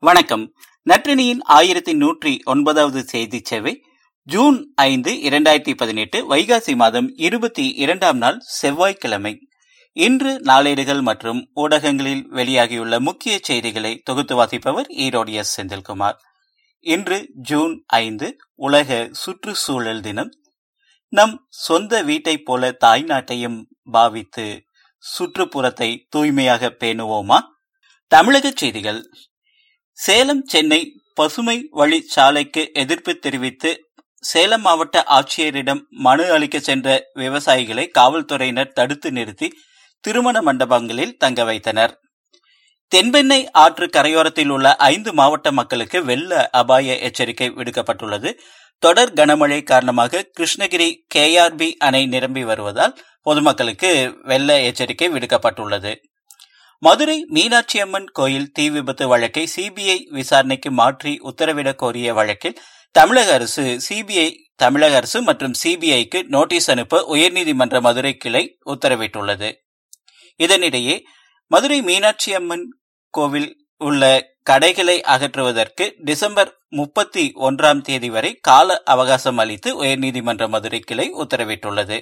வணக்கம். நற்றினியின் ஆயிரத்தி நூற்றி ஒன்பதாவது செய்தி சேவை ஜூன் ஐந்து இரண்டாயிரத்தி பதினெட்டு வைகாசி மாதம் இருபத்தி இரண்டாம் நாள் செவ்வாய்க்கிழமை. இன்று நாளேடுகள் மற்றும் ஊடகங்களில் வெளியாகியுள்ள முக்கிய செய்திகளை தொகுத்து வாசிப்பவர் ஈரோடு எஸ். செந்தில்குமார். இன்று ஜூன் ஐந்து உலக சுற்றுச்சூழல் தினம். நம் சொந்த வீட்டைப் போல தாய்நாட்டையும் பாவித்து சுற்றுப்புறத்தை தூய்மையாக பேணுவோமா? தமிழக செய்திகள். சேலம் சென்னை பசுமை வழி சாலைக்கு எதிர்ப்பு தெரிவித்து சேலம் மாவட்ட ஆட்சியரிடம் மனு அளிக்க சென்ற விவசாயிகளை காவல்துறையினர் தடுத்து நிறுத்தி திருமண மண்டபங்களில் தங்க வைத்தனர். தென்பெண்ணை ஆற்று கரையோரத்தில் உள்ள ஐந்து மாவட்ட மக்களுக்கு வெள்ள அபாய எச்சரிக்கை விடுக்கப்பட்டுள்ளது. தொடர் கனமழை காரணமாக கிருஷ்ணகிரி கேஆர்பி அணை நிரம்பி வருவதால் பொதுமக்களுக்கு வெள்ள எச்சரிக்கை விடுக்கப்பட்டுள்ளது. மதுரை மீனாட்சி அம்மன் கோயில் தீ விபத்து வழக்கை சிபிஐ விசாரணைக்கு மாற்றி உத்தரவிடக் கோரிய வழக்கில் தமிழக அரசு சிபிஐ தமிழக அரசு மற்றும் சிபிஐக்கு நோட்டீஸ் அனுப்ப உயர்நீதிமன்ற மதுரை கிளை உத்தரவிட்டுள்ளது. இதனிடையே மதுரை மீனாட்சி அம்மன் கோவில் உள்ள கடைகளை அகற்றுவதற்கு டிசம்பர் முப்பத்தி ஒன்றாம் தேதி வரை கால அவகாசம் அளித்து உயர்நீதிமன்ற மதுரை கிளை உத்தரவிட்டுள்ளது.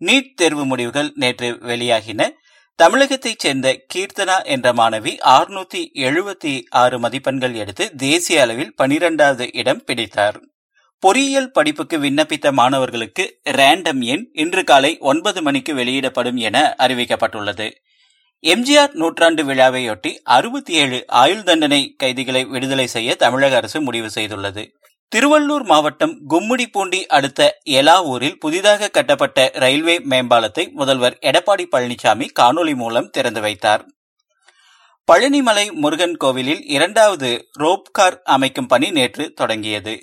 நீட் தேர்வு முடிவுகள் நேற்று வெளியாகின. தமிழகத்தைச் சேர்ந்த கீர்த்தனா என்ற மாணவி ஆறுநூத்தி எழுபத்தி ஆறு மதிப்பெண்கள் எடுத்து தேசிய அளவில் பனிரெண்டாவது இடம் பிடித்தார். பொறியியல் படிப்புக்கு விண்ணப்பித்த மாணவர்களுக்கு ரேண்டம் எண் இன்று காலை ஒன்பது மணிக்கு வெளியிடப்படும் என அறிவிக்கப்பட்டுள்ளது. எம்ஜிஆர் நூற்றாண்டு விழாவையொட்டி அறுபத்தி ஏழு ஆயுள் தண்டனை கைதிகளை விடுதலை செய்ய தமிழக அரசு முடிவு செய்துள்ளது. திருவள்ளூர் மாவட்டம் கும்முடிப்பூண்டி அடுத்த எலாவூரில் புதிதாக கட்டப்பட்ட ரயில்வே மேம்பாலத்தை முதல்வர் எடப்பாடி பழனிசாமி காணொலி மூலம் திறந்து வைத்தார். பழனிமலை முருகன் கோவிலில் இரண்டாவது ரோப்கார் அமைக்கும் பணி நேற்று தொடங்கியது.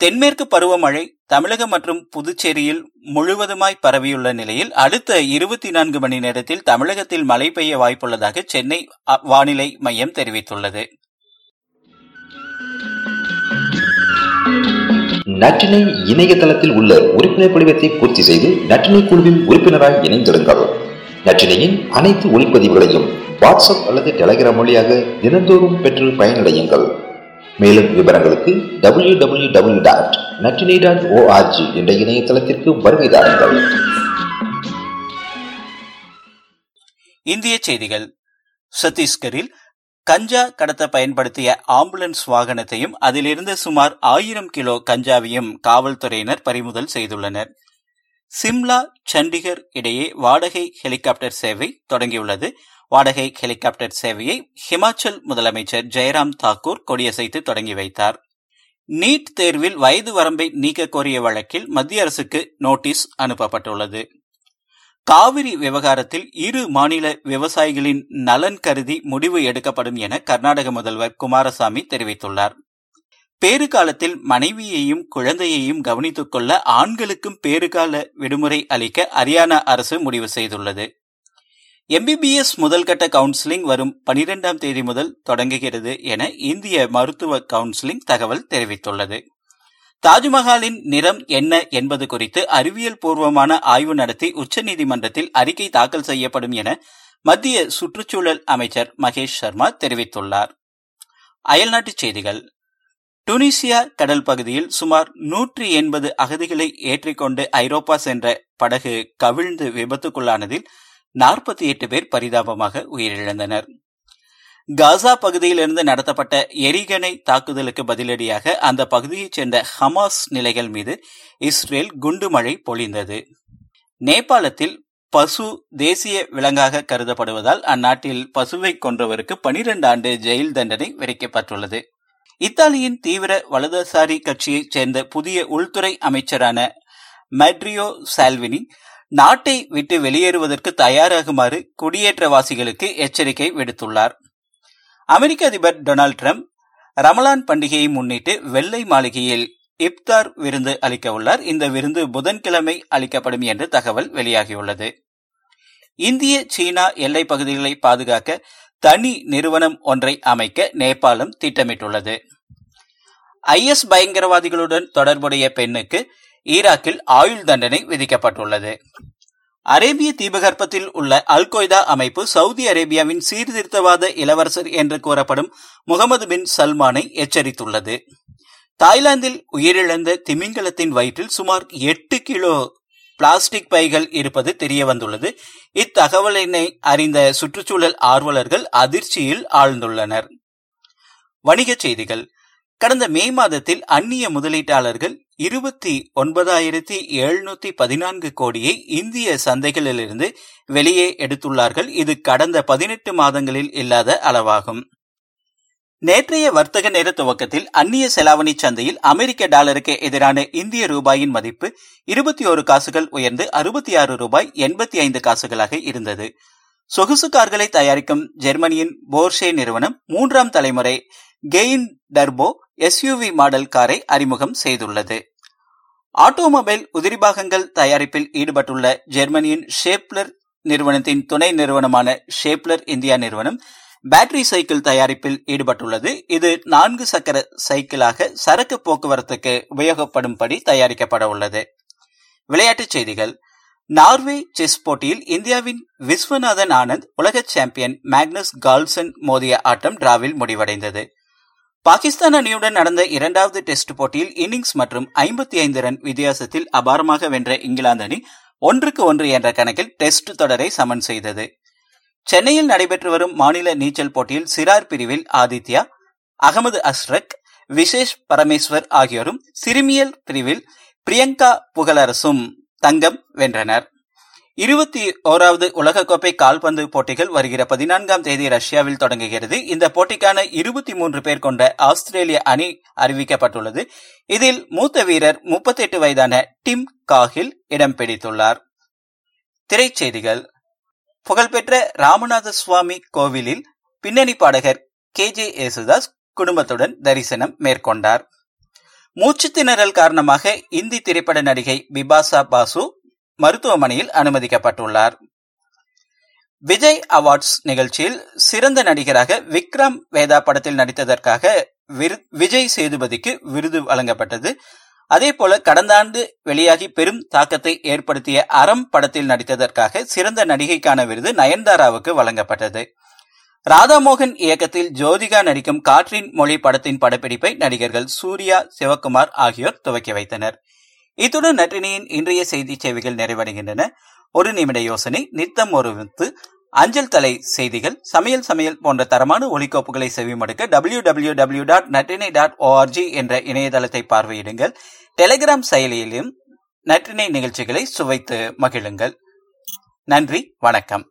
தென்மேற்கு பருவமழை தமிழகம் மற்றும் புதுச்சேரியில் முழுவதுமாய் பரவியுள்ள நிலையில் அடுத்த இருபத்தி நான்கு மணி நேரத்தில் தமிழகத்தில் மழை பெய்ய வாய்ப்புள்ளதாக சென்னை வானிலை மையம் தெரிவித்துள்ளது. நட்டினை இணையதளத்தில் உள்ள உறுப்பினர் படிவத்தை பூர்த்தி செய்து நட்டினை குழுவின் உறுப்பினராக இணைந்திருங்கள். நற்றினையின் அனைத்து ஒளிப்பதிவுகளையும் வாட்ஸ்அப் அல்லது டெலகிராம் வழியாக தினந்தோறும் பெற்று பயனடையுங்கள். மேலும் விவரங்களுக்கு W W W dot Natrinai dot O R G என்ற இணையதளத்திற்கு வருகை தாருங்கள். இந்திய செய்திகள். சத்தீஸ்கரில் கஞ்சா கடத்த பயன்படுத்திய ஆம்புலன்ஸ் வாகனத்தையும் அதிலிருந்து சுமார் ஆயிரம் கிலோ கஞ்சாவையும் காவல்துறையினர் பறிமுதல் செய்துள்ளனர். சிம்லா சண்டிகர் இடையே வாடகை ஹெலிகாப்டர் சேவை தொடங்கியுள்ளது. வாடகை ஹெலிகாப்டர் சேவையை ஹிமாச்சல் முதலமைச்சர் ஜெயராம் தாக்கூர் கொடியசைத்து தொடங்கி வைத்தார். நீட் தேர்வில் வயது வரம்பை நீக்க கோரிய வழக்கில் மத்திய அரசுக்கு நோட்டீஸ் அனுப்பப்பட்டுள்ளது. காவிரி விவகாரத்தில் இரு மாநில விவசாயிகளின் நலன் கருதி முடிவு எடுக்கப்படும் என கர்நாடக முதல்வர் குமாரசாமி தெரிவித்துள்ளார். பேறு காலத்தில் மனைவியையும் குழந்தையையும் கவனித்துக் கொள்ள ஆண்களுக்கும் பேறுகால விடுமுறை அளிக்க ஹரியானா அரசு முடிவு செய்துள்ளது. எம்பிபிஎஸ் முதல்கட்ட கவுன்சிலிங் வரும் பனிரெண்டாம் தேதி முதல் தொடங்குகிறது என இந்திய மருத்துவ கவுன்சிலிங் தகவல் தெரிவித்துள்ளது. தாஜ்மஹாலின் நிறம் என்ன என்பது குறித்து அறிவியல் பூர்வமான ஆய்வு நடத்தி உச்சநீதிமன்றத்தில் அறிக்கை தாக்கல் செய்யப்படும் என மத்திய சுற்றுச்சூழல் அமைச்சர் மகேஷ் சர்மா தெரிவித்துள்ளார். அயல்நாட்டுச் செய்திகள். டுனிசியா கடல் பகுதியில் சுமார் நூற்றி எண்பது அகதிகளை ஏற்றிக்கொண்டு ஐரோப்பா சென்ற படகு கவிழ்ந்து விபத்துக்குள்ளானதில் நாற்பத்தி எட்டு பேர் பரிதாபமாக உயிரிழந்தனர். காசா பகுதியிலிருந்து நடத்தப்பட்ட எரிகணை தாக்குதலுக்கு பதிலடியாக அந்த பகுதியைச் சேர்ந்த ஹமாஸ் நிலைகள் மீது இஸ்ரேல் குண்டுமழை பொழிந்தது. நேபாளத்தில் பசு தேசிய விலங்காக கருதப்படுவதால் அந்நாட்டில் பசுவை கொன்றவருக்கு பனிரெண்டு ஆண்டு ஜெயில் தண்டனை விதிக்கப்பட்டுள்ளது. இத்தாலியின் தீவிர வலதுசாரி கட்சியைச் சேர்ந்த புதிய உள்துறை அமைச்சரான மெட்ரியோ சால்வினி நாட்டை விட்டு வெளியேறுவதற்கு தயாராகுமாறு குடியேற்றவாசிகளுக்கு எச்சரிக்கை விடுத்துள்ளார். அமெரிக்க அதிபர் டொனால்டு டிரம்ப் ரமலான் பண்டிகையை முன்னிட்டு வெள்ளை மாளிகையில் இப்தார் விருந்து அளிக்க உள்ளார். இந்த விருந்து புதன்கிழமை அளிக்கப்படும் என்று தகவல் வெளியாகியுள்ளது. இந்திய சீனா எல்லை பகுதிகளை பாதுகாக்க தனி நிறுவனம் ஒன்றை அமைக்க நேபாளம் திட்டமிட்டுள்ளது. ஐஎஸ் பயங்கரவாதிகளுடன் தொடர்புடைய பெண்ணுக்கு ஈராக்கில் ஆயுள் தண்டனை விதிக்கப்பட்டுள்ளது. அரேபிய தீபகற்பத்தில் உள்ள அல் கொய்தா அமைப்பு சவுதி அரேபியாவின் சீர்திருத்தவாத இளவரசர் என்று கூறப்படும் முகமது பின் சல்மானை எச்சரித்துள்ளது. தாய்லாந்தில் உயிரிழந்த திமிங்கலத்தின் வயிற்றில் சுமார் எட்டு கிலோ பிளாஸ்டிக் பைகள் இருப்பது தெரிய வந்துள்ளது இத்தகவலினை அறிந்த சுற்றுச்சூழல் ஆர்வலர்கள் அதிர்ச்சியில் ஆழ்ந்துள்ளனர். வணிகச் செய்திகள். கடந்த மே மாதத்தில் அந்நிய முதலீட்டாளர்கள் இருபத்தி ஒன்பதாயிரத்தி எழுநூத்தி பதினான்கு கோடியை இந்திய சந்தைகளிலிருந்து வெளியே எடுத்துள்ளார்கள். இது கடந்த பதினெட்டு மாதங்களில் இல்லாத அளவாகும். நேற்றைய வர்த்தக நேர துவக்கத்தில் அந்நிய செலாவணி சந்தையில் அமெரிக்க டாலருக்கு எதிரான இந்திய ரூபாயின் மதிப்பு இருபத்தி ஒரு காசுகள் உயர்ந்து அறுபத்தி ஆறு ரூபாய் எண்பத்தி ஐந்து காசுகளாக இருந்தது. சொகுசு கார்களை தயாரிக்கும் ஜெர்மனியின் போர்ஷே நிறுவனம் மூன்றாம் தலைமுறை கெயின் டர்போ எஸ்யூவி மாடல் காரை அறிமுகம் செய்துள்ளது. ஆட்டோமொபைல் உதிரிபாகங்கள் தயாரிப்பில் ஈடுபட்டுள்ள ஜெர்மனியின் ஷேப்லர் நிறுவனத்தின் துணை நிறுவனமான ஷேப்லர் இந்தியா நிறுவனம் பேட்டரி சைக்கிள் தயாரிப்பில் ஈடுபட்டுள்ளது. இது நான்கு சக்கர சைக்கிளாக சரக்கு போக்குவரத்துக்கு உபயோகப்படும்படி தயாரிக்கப்பட உள்ளது. விளையாட்டுச் செய்திகள். நார்வே செஸ் போட்டியில் இந்தியாவின் விஸ்வநாதன் ஆனந்த் உலக சாம்பியன் மேக்னஸ் கால்சன் மோதிய ஆட்டம் டிராவில் முடிவடைந்தது. பாகிஸ்தான் அணியுடன் நடந்த இரண்டாவது டெஸ்ட் போட்டியில் இன்னிங்ஸ் மற்றும் ஐம்பத்தி ஐந்து ரன் வித்தியாசத்தில் அபாரமாக வென்ற இங்கிலாந்து அணி ஒன்றுக்கு ஒன்று என்ற கணக்கில் டெஸ்ட் தொடரை சமன் செய்தது. சென்னையில் நடைபெற்று வரும் மாநில நீச்சல் போட்டியில் சிறார் பிரிவில் ஆதித்யா அகமது அஸ்ரக் விசேஷ் பரமேஸ்வர் ஆகியோரும் சிறுமியல் பிரிவில் பிரியங்கா புகழரசும் தங்கம் வென்றனர். இருபத்தி ஓராவது உலகக்கோப்பை கால்பந்து போட்டிகள் வருகிற பதினான்காம் தேதி ரஷ்யாவில் தொடங்குகிறது. இந்த போட்டிக்கான இருபத்தி மூன்று பேர் கொண்ட ஆஸ்திரேலிய அணி அறிவிக்கப்பட்டுள்ளது. இதில் மூத்த வீரர் முப்பத்தி எட்டு வயதான டிம் காஹில் இடம் பிடித்துள்ளார். திரைச்செய்திகள். புகழ்பெற்ற ராமநாத சுவாமி கோவிலில் பின்னணி பாடகர் கே ஜே யேசுதாஸ் குடும்பத்துடன் தரிசனம் மேற்கொண்டார். மூச்சு திணறல் காரணமாக இந்தி திரைப்பட நடிகை பிபாசா பாசு மருத்துவமனையில் அனுமதிக்கப்பட்டுள்ளார். விஜய் அவார்ட்ஸ் நிகழ்ச்சியில் சிறந்த நடிகராக விக்ரம் வேதா படத்தில் நடித்ததற்காக விஜய் சேதுபதிக்கு விருது வழங்கப்பட்டது. அதே போல கடந்த ஆண்டு வெளியாகி பெரும் தாக்கத்தை ஏற்படுத்திய அறம் படத்தில் நடித்ததற்காக சிறந்த நடிகைக்கான விருது நயன்தாராவுக்கு வழங்கப்பட்டது. ராதாமோகன் இயக்கத்தில் ஜோதிகா நடிக்கும் காற்றின் மொழி படத்தின் படப்பிடிப்பை நடிகர்கள் சூர்யா சிவகுமார் ஆகியோர் துவக்கி வைத்தனர். இத்துடன் நற்றினியின் இன்றைய செய்தி சேவைகள் நிறைவடைகின்றன. ஒரு நிமிட யோசனை நித்தம் ஒரு வித்து அஞ்சல் தலை செய்திகள் சமையல் சமையல் போன்ற தரமான ஒலிக்கோப்புகளை செவிமடுக்க W W W dot Natrinai dot O R G என்ற இணையதளத்தை பார்வையிடுங்கள். டெலிகிராம் செயலியிலும் நற்றினை நிகழ்ச்சிகளை சுவைத்து மகிழுங்கள். நன்றி வணக்கம்.